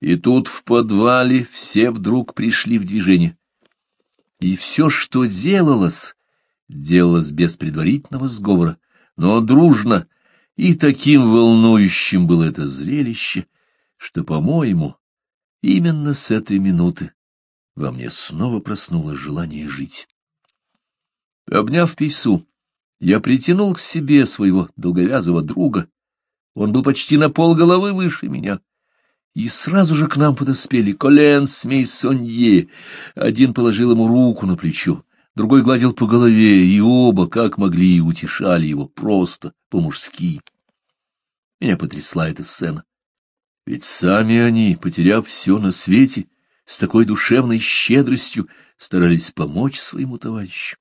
И тут в подвале все вдруг пришли в движение. И все, что делалось, делалось без предварительного сговора, но дружно, и таким волнующим было это зрелище, что, по-моему, именно с этой минуты во мне снова проснулось желание жить. Обняв пису, я притянул к себе своего долговязого друга. Он был почти на пол головы выше меня. И сразу же к нам подоспели Колен, Смей, Сонье. Один положил ему руку на плечо, другой гладил по голове, и оба, как могли, утешали его просто, по-мужски. Меня потрясла эта сцена. Ведь сами они, потеряв все на свете, с такой душевной щедростью старались помочь своему товарищу.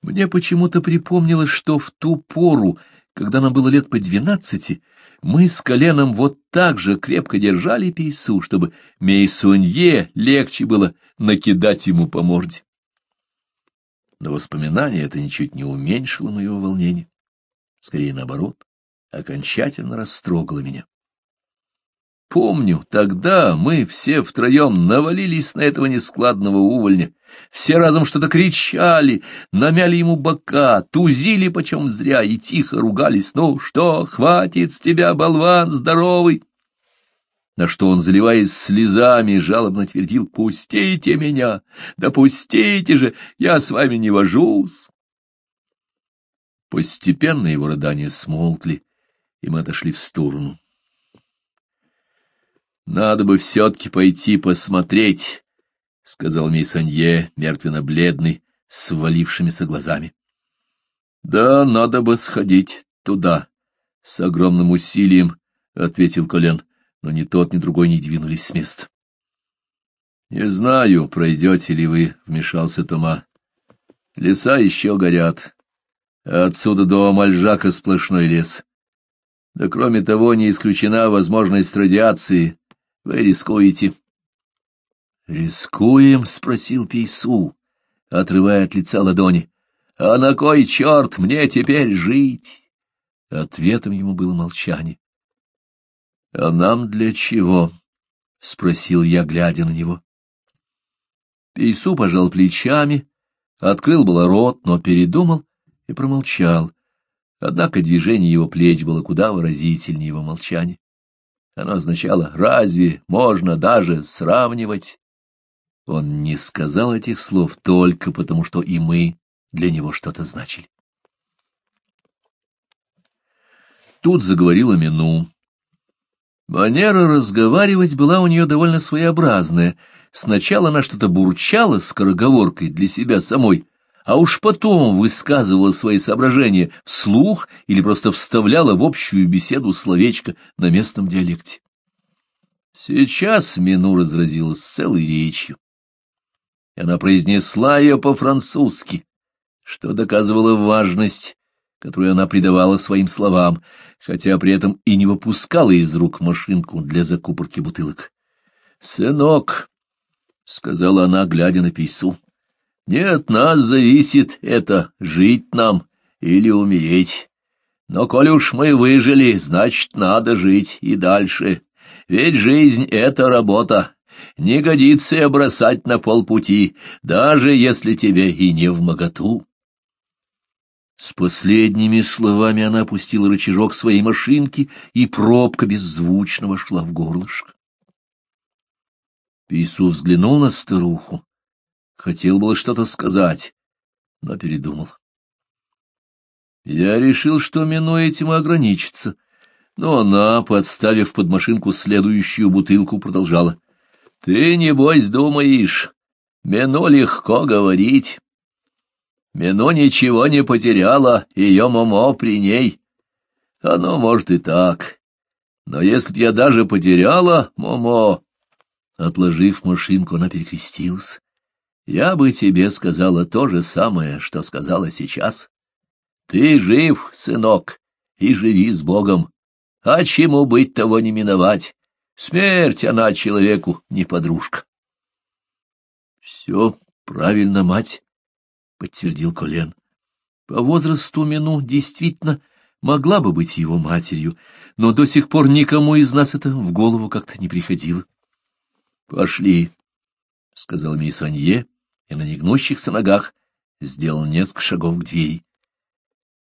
Мне почему-то припомнилось, что в ту пору когда нам было лет по двенадцати, мы с коленом вот так же крепко держали пейсу, чтобы Мейсунье легче было накидать ему по морде. Но воспоминание это ничуть не уменьшило моего волнения. Скорее наоборот, окончательно растрогало меня. Помню, тогда мы все втроем навалились на этого нескладного увольня. Все разом что-то кричали, намяли ему бока, тузили почем зря и тихо ругались. «Ну что, хватит с тебя, болван здоровый!» На что он, заливаясь слезами, жалобно твердил «Пустите меня! Да пустите же! Я с вами не вожусь!» Постепенно его рыдания смолкли, и мы отошли в сторону. Надо бы все-таки пойти посмотреть, — сказал Мейсанье, мертвенно-бледный, с свалившимися глазами. — Да, надо бы сходить туда, — с огромным усилием ответил Колен, но ни тот, ни другой не двинулись с места. — Не знаю, пройдете ли вы, — вмешался Тома. — Леса еще горят. А отсюда до Мальжака сплошной лес. Да кроме того, не исключена возможность радиации. Вы рискуете. Рискуем, спросил Пейсу, отрывая от лица ладони. А на кой черт мне теперь жить? Ответом ему было молчание. — А нам для чего? — спросил я, глядя на него. Пейсу пожал плечами, открыл было рот, но передумал и промолчал. Однако движение его плеч было куда выразительнее его молчания. Оно означало «разве можно даже сравнивать?» Он не сказал этих слов только потому, что и мы для него что-то значили. Тут заговорила Мину. Манера разговаривать была у нее довольно своеобразная. Сначала она что-то бурчала скороговоркой для себя самой, а уж потом высказывала свои соображения вслух или просто вставляла в общую беседу словечко на местном диалекте. Сейчас Мину разразилась целой речью. Она произнесла ее по-французски, что доказывало важность, которую она придавала своим словам, хотя при этом и не выпускала из рук машинку для закупорки бутылок. «Сынок», — сказала она, глядя на пейсу, — не от нас зависит это, жить нам или умереть. Но коль уж мы выжили, значит, надо жить и дальше. Ведь жизнь — это работа. Не годится и бросать на полпути, даже если тебе и не в моготу. С последними словами она опустила рычажок своей машинки, и пробка беззвучно вошла в горлышко. Пису взглянул на старуху Хотел было что-то сказать, но передумал. Я решил, что Мино этим ограничится, но она, подставив под машинку следующую бутылку, продолжала. — Ты, небось, думаешь, Мино легко говорить. Мино ничего не потеряла, ее момо при ней. Оно может и так. Но если б я даже потеряла момо... Отложив машинку, она перекрестилась. Я бы тебе сказала то же самое, что сказала сейчас. Ты жив, сынок, и живи с Богом. А чему быть того не миновать? Смерть она человеку не подружка. — Все правильно, мать, — подтвердил Колен. По возрасту Мину действительно могла бы быть его матерью, но до сих пор никому из нас это в голову как-то не приходило. — Пошли, — сказал мисс Анье, — и на негнущихся ногах сделал несколько шагов к двери.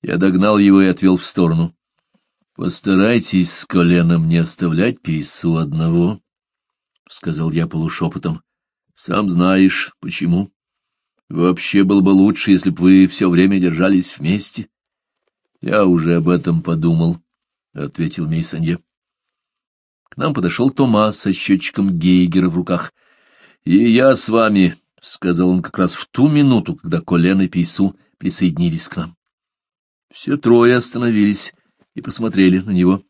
Я догнал его и отвел в сторону. — Постарайтесь с коленом не оставлять пису одного, — сказал я полушепотом. — Сам знаешь, почему. Вообще было бы лучше, если бы вы все время держались вместе. — Я уже об этом подумал, — ответил Мейсанье. К нам подошел Тома со счетчиком Гейгера в руках. — И я с вами, — сказал он как раз в ту минуту, когда Колен и Пейсу присоединились к нам. Все трое остановились и посмотрели на него.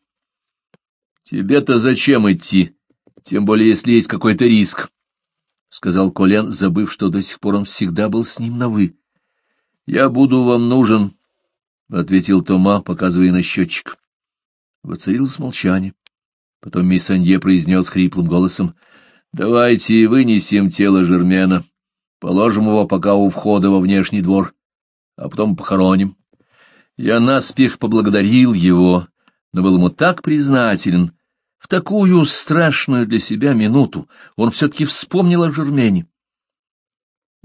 — Тебе-то зачем идти? Тем более, если есть какой-то риск, — сказал Колен, забыв, что до сих пор он всегда был с ним на «вы». — Я буду вам нужен, — ответил Тома, показывая на счетчик. Воцарилось молчание. Потом мисс Миссанье произнес хриплым голосом — Давайте вынесем тело Жермена. Положим его пока у входа во внешний двор, а потом похороним. Я наспех поблагодарил его, но был ему так признателен. В такую страшную для себя минуту он все-таки вспомнил о Жермене.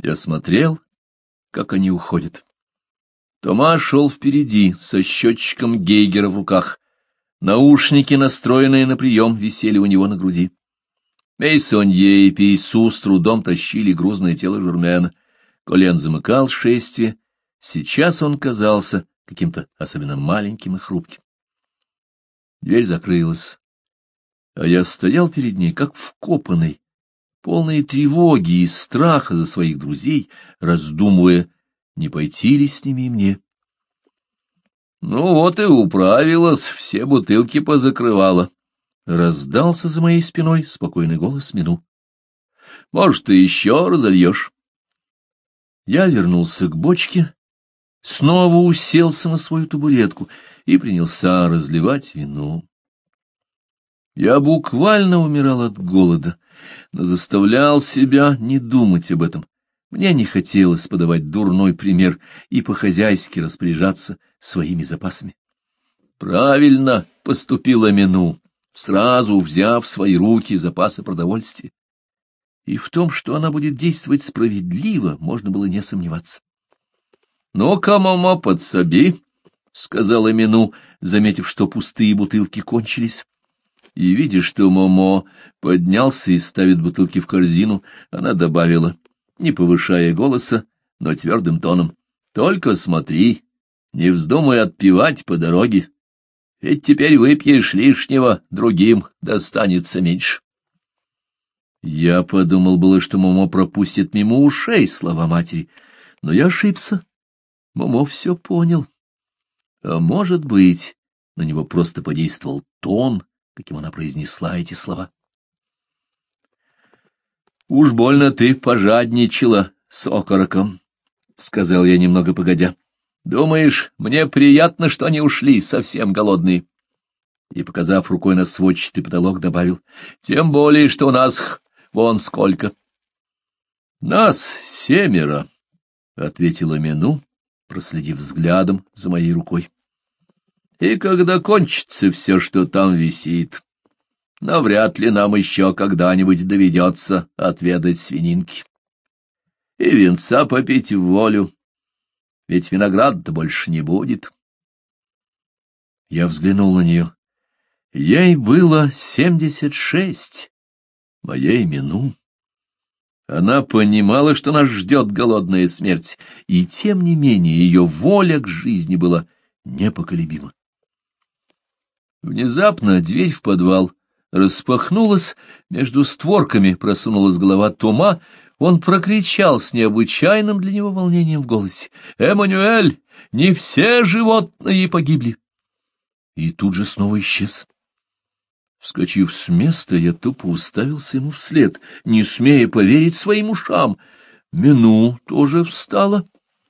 Я смотрел, как они уходят. Тома шел впереди, со счетчиком Гейгера в руках. Наушники, настроенные на прием, висели у него на груди. Мейсонье и Пейсу с трудом тащили грузное тело Журмена. Колен замыкал шествие. Сейчас он казался каким-то особенно маленьким и хрупким. Дверь закрылась, а я стоял перед ней, как вкопанный, полный тревоги и страха за своих друзей, раздумывая, не пойти ли с ними и мне. Ну вот и управилась, все бутылки позакрывала. Раздался за моей спиной спокойный голос Мину. «Может, ты еще разольешь?» Я вернулся к бочке, снова уселся на свою табуретку и принялся разливать вино. Я буквально умирал от голода, но заставлял себя не думать об этом. Мне не хотелось подавать дурной пример и по-хозяйски распоряжаться своими запасами. Правильно поступила Мину сразу взяв в свои руки запасы продовольствия. И в том, что она будет действовать справедливо, можно было не сомневаться. — Ну-ка, мама, подсоби, — сказала Мину, заметив, что пустые бутылки кончились. И, видя, что Момо поднялся и ставит бутылки в корзину, она добавила, не повышая голоса, но твердым тоном, — Только смотри, не вздумай отпивать по дороге ведь теперь выпьешь лишнего, другим достанется меньше. Я подумал было, что Момо пропустит мимо ушей слова матери, но я ошибся. Момо все понял. А может быть, на него просто подействовал тон, каким она произнесла эти слова. «Уж больно ты пожадничала с окороком», — сказал я немного погодя. Думаешь, мне приятно, что они ушли, совсем голодные? И, показав рукой на сводчатый потолок, добавил, тем более, что у нас вон сколько. Нас семеро, — ответила Мину, проследив взглядом за моей рукой. И когда кончится все, что там висит, навряд ли нам еще когда-нибудь доведется отведать свининки. И венца попить в волю, ведь винограда-то больше не будет. Я взглянул на нее. Ей было семьдесят шесть, моей мину. Она понимала, что нас ждет голодная смерть, и тем не менее ее воля к жизни была непоколебима. Внезапно дверь в подвал распахнулась, между створками просунулась голова Тома, он прокричал с необычайным для него волнением в голосе. «Эммануэль, не все животные погибли!» И тут же снова исчез. Вскочив с места, я тупо уставился ему вслед, не смея поверить своим ушам. Мину тоже встала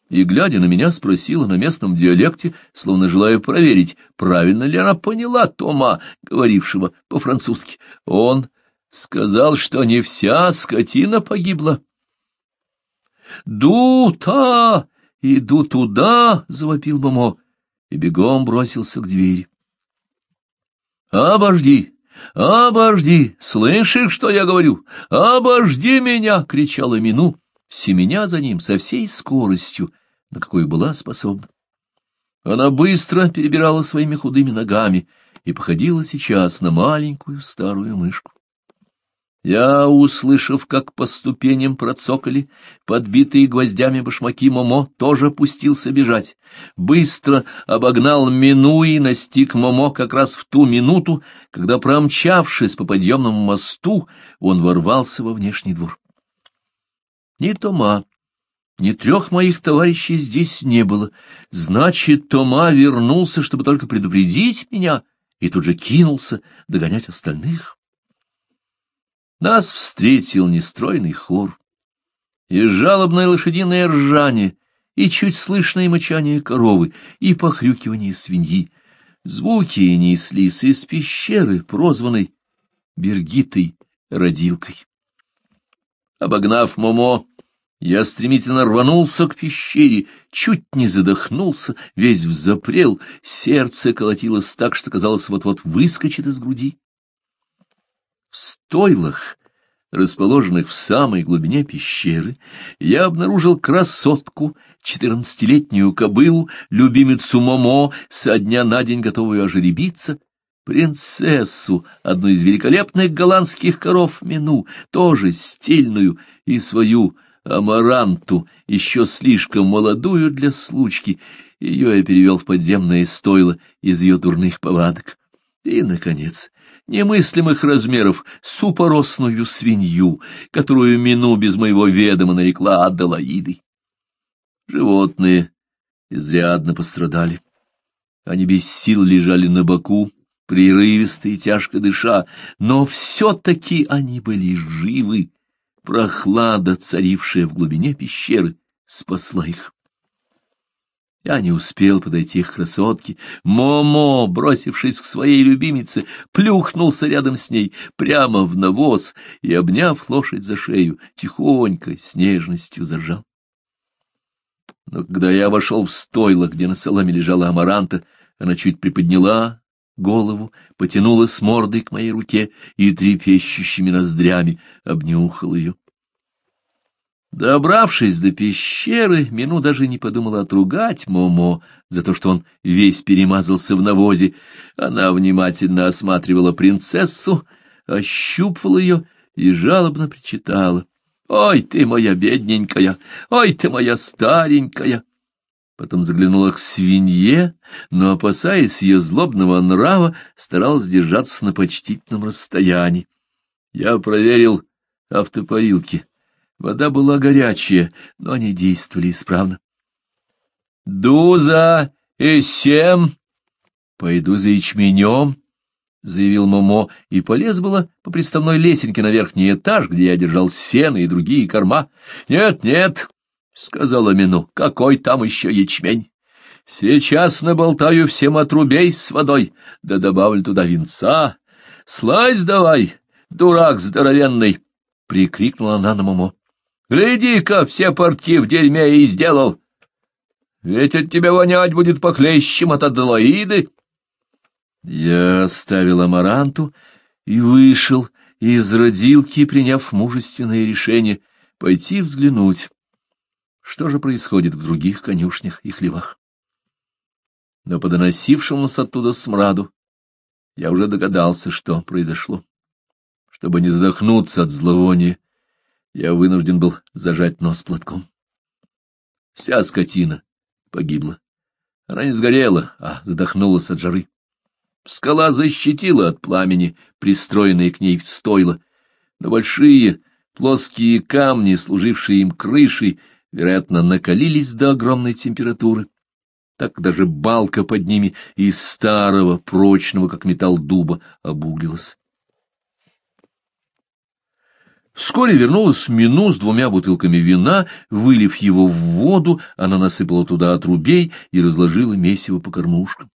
и, глядя на меня, спросила на местном диалекте, словно желая проверить, правильно ли она поняла Тома, говорившего по-французски. Он сказал, что не вся скотина погибла. «Ду-та! Иду туда!» — завопил Бомо и бегом бросился к двери. «Обожди! Обожди! Слышишь, что я говорю? Обожди меня!» — кричала Мину, семеня за ним со всей скоростью, на какой была способна. Она быстро перебирала своими худыми ногами и походила сейчас на маленькую старую мышку. Я, услышав, как по ступеням процокали, подбитые гвоздями башмаки Момо, тоже пустился бежать. Быстро обогнал Мину и настиг Момо как раз в ту минуту, когда, промчавшись по подъемному мосту, он ворвался во внешний двор. Ни Тома, ни трех моих товарищей здесь не было. Значит, Тома вернулся, чтобы только предупредить меня, и тут же кинулся догонять остальных нас встретил нестройный хор. И жалобное лошадиное ржание, и чуть слышное мычание коровы, и похрюкивание свиньи. Звуки неслись из пещеры, прозванной Бергитой родилкой. Обогнав Момо, я стремительно рванулся к пещере, чуть не задохнулся, весь взапрел, сердце колотилось так, что казалось вот-вот выскочит из груди. В стойлах, расположенных в самой глубине пещеры, я обнаружил красотку, четырнадцатилетнюю кобылу, любимицу Момо, со дня на день готовую ожеребиться, принцессу, одну из великолепных голландских коров Мину, тоже стильную, и свою амаранту, еще слишком молодую для случки, ее я перевел в подземное стойло из-за ее дурных повадок. И, наконец, немыслимых размеров супоросную свинью, которую мину без моего ведома нарекла Аделаидой. Животные изрядно пострадали. Они без сил лежали на боку, прерывисто и тяжко дыша, но все-таки они были живы. Прохлада, царившая в глубине пещеры, спасла их. Я не успел подойти к красотке. Момо, бросившись к своей любимице, плюхнулся рядом с ней прямо в навоз и, обняв лошадь за шею, тихонько, с нежностью заржал. Но когда я вошел в стойло, где на соломе лежала амаранта, она чуть приподняла голову, потянулась мордой к моей руке и трепещущими ноздрями обнюхала ее. Добравшись до пещеры, Мину даже не подумала отругать Момо за то, что он весь перемазался в навозе. Она внимательно осматривала принцессу, ощупывала ее и жалобно причитала. «Ой ты моя бедненькая! Ой ты моя старенькая!» Потом заглянула к свинье, но, опасаясь ее злобного нрава, старалась держаться на почтительном расстоянии. «Я проверил автопоилки». Вода была горячая, но они действовали исправно. «Дуза и сем!» «Пойду за ячменем», — заявил Момо, и полез было по приставной лесенке на верхний этаж, где я держал сено и другие корма. «Нет, нет», — сказала Мину, — «какой там еще ячмень? Сейчас наболтаю всем отрубей с водой, да добавлю туда винца. Слазь давай, дурак здоровенный!» — прикрикнула она на Момо. Гляди-ка, все портки в дерьме уделал. Ведь от тебя вонять будет похлеще, чем от Аделаиды. Я оставил амаранту и вышел из родилки, приняв мужественное решение пойти взглянуть, что же происходит в других конюшнях и хлевах. Но по доносившемуся оттуда смраду я уже догадался, что произошло. Чтобы не задохнуться от зловония, я вынужден был зажать нос платком. Вся скотина погибла. Она не сгорела, а задохнулась от жары. Скала защитила от пламени, пристроенные к ней стойла, но большие плоские камни, служившие им крышей, вероятно, накалились до огромной температуры. Так даже балка под ними из старого, прочного, как металл дуба, обуглилась. Вскоре вернулась Мину с двумя бутылками вина, вылив его в воду, она насыпала туда отрубей и разложила месиво по кормушкам.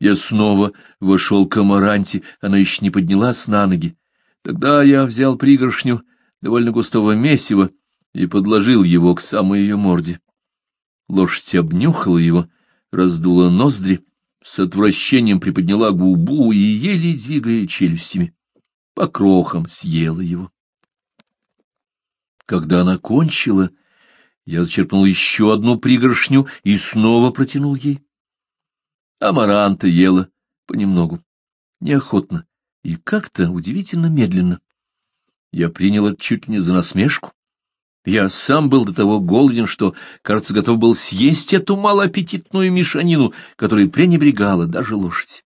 Я снова вошел к Амаранте, она еще не поднялась на ноги. Тогда я взял пригоршню довольно густого месива и подложил его к самой ее морде. Лошадь обнюхала его, раздула ноздри, с отвращением приподняла губу и еле двигая челюстями по крохам съела его. Когда она кончила, я зачерпнул еще одну пригоршню и снова протянул ей. Амаранта ела понемногу, неохотно и как-то удивительно медленно. Я принял это чуть ли не за насмешку. Я сам был до того голоден, что, кажется, готов был съесть эту малоаппетитную мешанину, которой пренебрегала даже лошадь.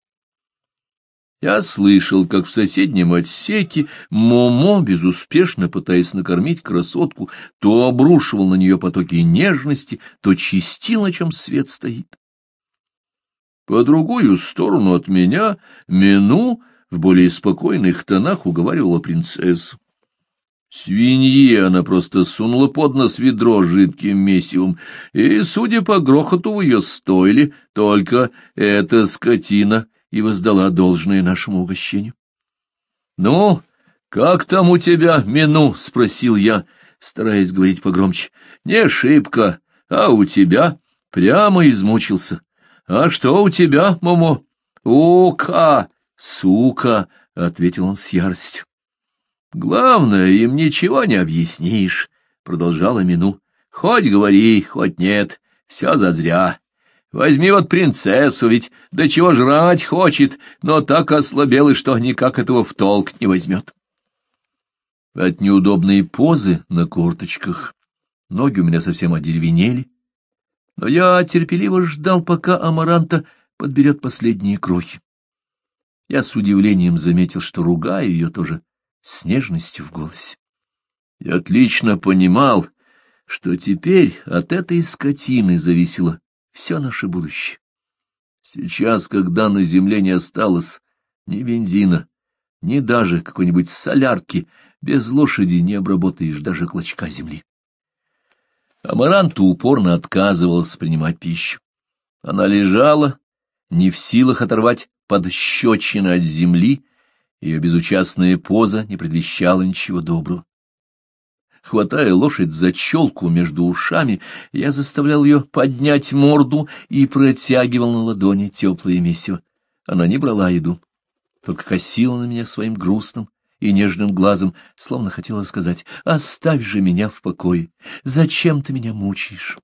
Я слышал, как в соседнем отсеке Момо, безуспешно пытаясь накормить красотку, то обрушивал на нее потоки нежности, то честил, на чем свет стоит. По другую сторону от меня Мину в более спокойных тонах уговаривала принцессу. Свинье она просто сунула под нос ведро с жидким месивом, и, судя по грохоту в ее стойле, только эта скотина — и воздала должное нашему угощению. — Ну, как там у тебя мину? — спросил я, стараясь говорить погромче. — Не шибко, а у тебя? Прямо измучился. — А что у тебя, Момо? — Ука, сука! — ответил он с яростью. — Главное, им ничего не объяснишь, — продолжала Мину. — Хоть говори, хоть нет, все зазря. Возьми вот принцессу, ведь до чего жрать хочет, но так ослабела, что никак этого в толк не возьмет. От неудобной позы на корточках ноги у меня совсем одеревенели, но я терпеливо ждал, пока Амаранта подберет последние крохи. Я с удивлением заметил, что ругаю ее тоже с нежностью в голосе. Я отлично понимал, что теперь от этой скотины зависело все наше будущее. Сейчас, когда на земле не осталось ни бензина, ни даже какой-нибудь солярки, без лошади не обработаешь даже клочка земли. Амаранта упорно отказывалась принимать пищу. Она лежала, не в силах оторвать подщечины от земли, ее безучастная поза не предвещала ничего доброго. Хватая лошадь за челку между ушами, я заставлял ее поднять морду и протягивал на ладони теплое месиво. Она не брала еду, только косила на меня своим грустным и нежным глазом, словно хотела сказать «Оставь же меня в покое! Зачем ты меня мучаешь?»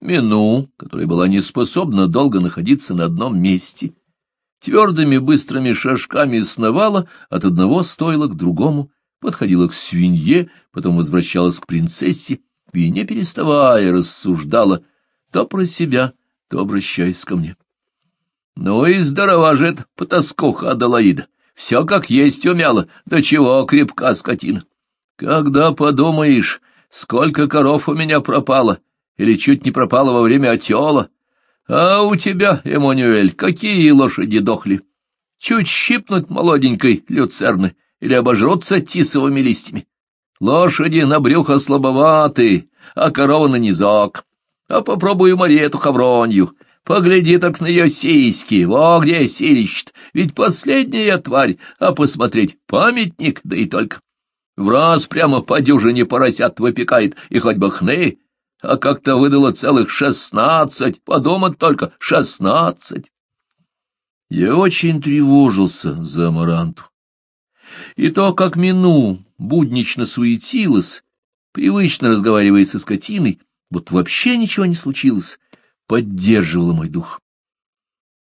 Мину, которая была неспособна долго находиться на одном месте, твердыми быстрыми шажками сновала от одного стойла к другому, подходила к свинье, потом возвращалась к принцессе и, не переставая, рассуждала то про себя, то обращаясь ко мне. Ну и здорова же эта потаскуха Аделаида, все как есть умяла, до чего крепка скотина. Когда подумаешь, сколько коров у меня пропало, или чуть не пропало во время отела, а у тебя, Эммануэль, какие лошади дохли? Чуть щипнуть молоденькой люцерны — или обожрутся тисовыми листьями. Лошади на брюхо слабоваты, а корова на низок. А попробую Мариету Хавронью. Погляди так на ее сиськи, во где силищет. Ведь последняя тварь, а посмотреть памятник, да и только. В раз прямо по дюжине поросят выпекает, и хоть бы хны, а как-то выдало целых шестнадцать, подумать только, шестнадцать. Я очень тревожился за Амаранту. И то, как Мину буднично суетилась, привычно разговаривая со скотиной, будто вообще ничего не случилось, поддерживало мой дух.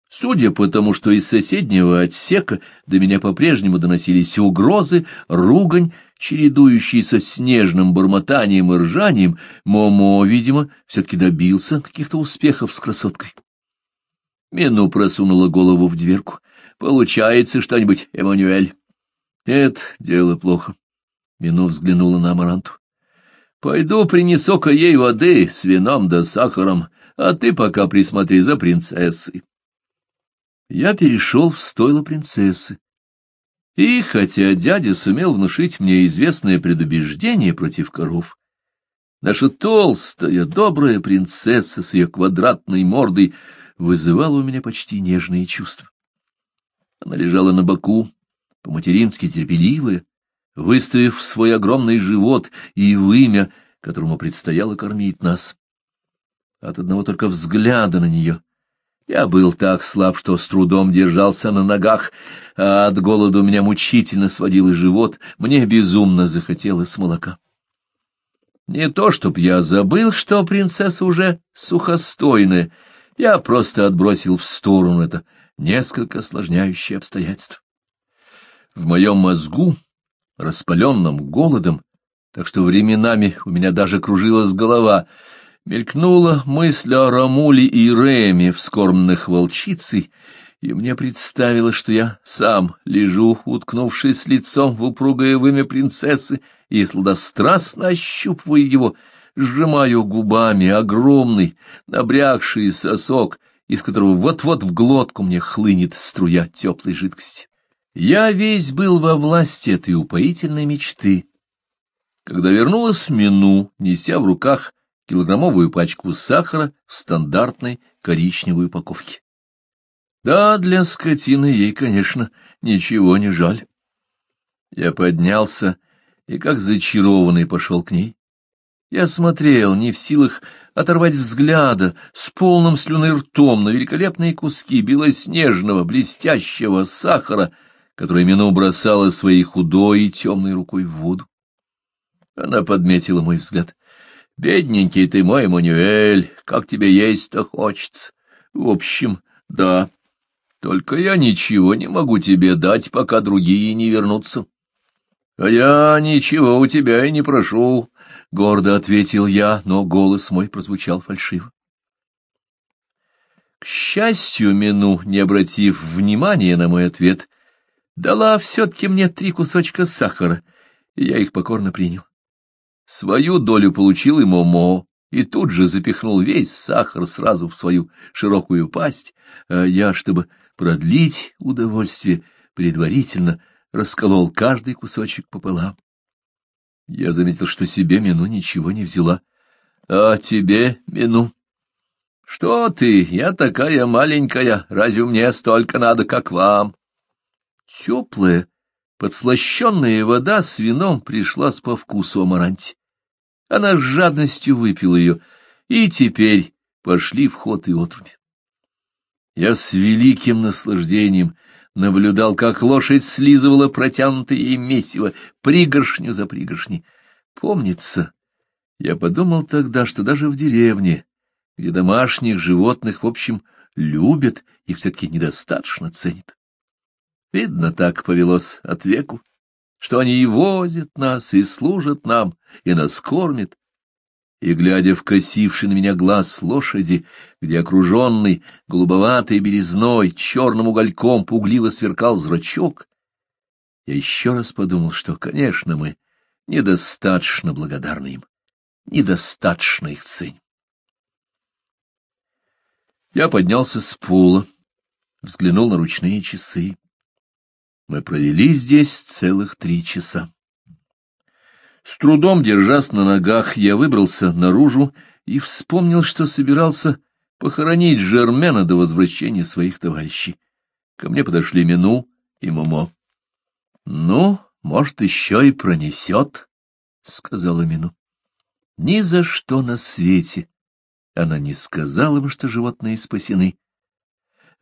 Судя по тому, что из соседнего отсека до меня по-прежнему доносились угрозы, ругань, чередующиеся с нежным бормотанием и ржанием, Момо, видимо, все-таки добился каких-то успехов с красоткой. Мину просунула голову в дверку. «Получается что-нибудь, Эммануэль?» Нет, дело плохо. Мину взглянула на Амаранту. Пойду принесу-ка ей воды с вином да сахаром, а ты пока присмотри за принцессой. Я перешел в стойло принцессы. И хотя дядя сумел внушить мне известное предубеждение против коров, наша толстая, добрая принцесса с ее квадратной мордой вызывала у меня почти нежные чувства. Она лежала на боку, по-матерински терпеливая, выставив свой огромный живот и вымя, которому предстояло кормить нас. От одного только взгляда на нее я был так слаб, что с трудом держался на ногах, а от голода у меня мучительно сводило живот, мне безумно захотелось молока. Не то, чтоб я забыл, что принцесса уже сухостойная, я просто отбросил в сторону это несколько осложняющее обстоятельство. В моем мозгу, распаленном голодом, так что временами у меня даже кружилась голова, мелькнула мысль о Рамуле и Реме, вскормленных волчицей, и мне представилось, что я сам лежу, уткнувшись лицом в упругое вымя принцессы, и сладострастно ощупываю его, сжимаю губами огромный, набрякший сосок, из которого вот-вот в глотку мне хлынет струя теплой жидкости. Я весь был во власти этой упоительной мечты. Когда вернулась Мину, неся в руках килограммовую пачку сахара в стандартной коричневой упаковке. Да, для скотины ей, конечно, ничего не жаль. Я поднялся и, как зачарованный, пошел к ней. Я смотрел, не в силах оторвать взгляда, с полным слюной ртом на великолепные куски белоснежного блестящего сахара — которая Мину бросала своей худой и темной рукой в воду. Она подметила мой взгляд. «Бедненький ты мой, Манюэль, как тебе есть-то хочется. В общем, да, только я ничего не могу тебе дать, пока другие не вернутся». «А я ничего у тебя и не прошу», — гордо ответил я, но голос мой прозвучал фальшиво. К счастью, Мину, не обратив внимания на мой ответ, дала все-таки мне три кусочка сахара, и я их покорно принял. Свою долю получил и Момо, и тут же запихнул весь сахар сразу в свою широкую пасть, а я, чтобы продлить удовольствие, предварительно расколол каждый кусочек пополам. Я заметил, что себе Мину ничего не взяла. — А тебе, Мину? — Что ты? Я такая маленькая. Разве мне столько надо, как вам? Теплая, подслащенная вода с вином пришла с по вкусу амаранти. Она с жадностью выпила ее, и теперь пошли в ход и отруби. Я с великим наслаждением наблюдал, как лошадь слизывала протянутое ей месиво, пригоршню за пригоршней. Помнится, я подумал тогда, что даже в деревне, где домашних животных, в общем, любят и все-таки недостаточно ценят. Видно, так повелось от веку, что они и возят нас, и служат нам, и нас кормят. И, глядя в косивший на меня глаз лошади, где окруженный голубоватой белизной, черным угольком пугливо сверкал зрачок, я еще раз подумал, что, конечно, мы недостаточно благодарны им, недостаточно их ценим. Я поднялся с пола, взглянул на ручные часы. Мы провели здесь целых три часа. С трудом держась на ногах, я выбрался наружу и вспомнил, что собирался похоронить Жермена до возвращения своих товарищей. Ко мне подошли Мину и Момо. — Ну, может, еще и пронесет, — сказала Мину. Ни за что на свете она не сказала бы, что животные спасены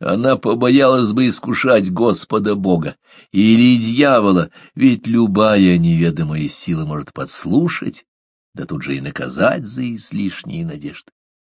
она побоялась бы искушать Господа Бога или дьявола, ведь любая неведомая сила может подслушать, да тут же и наказать за излишние надежды.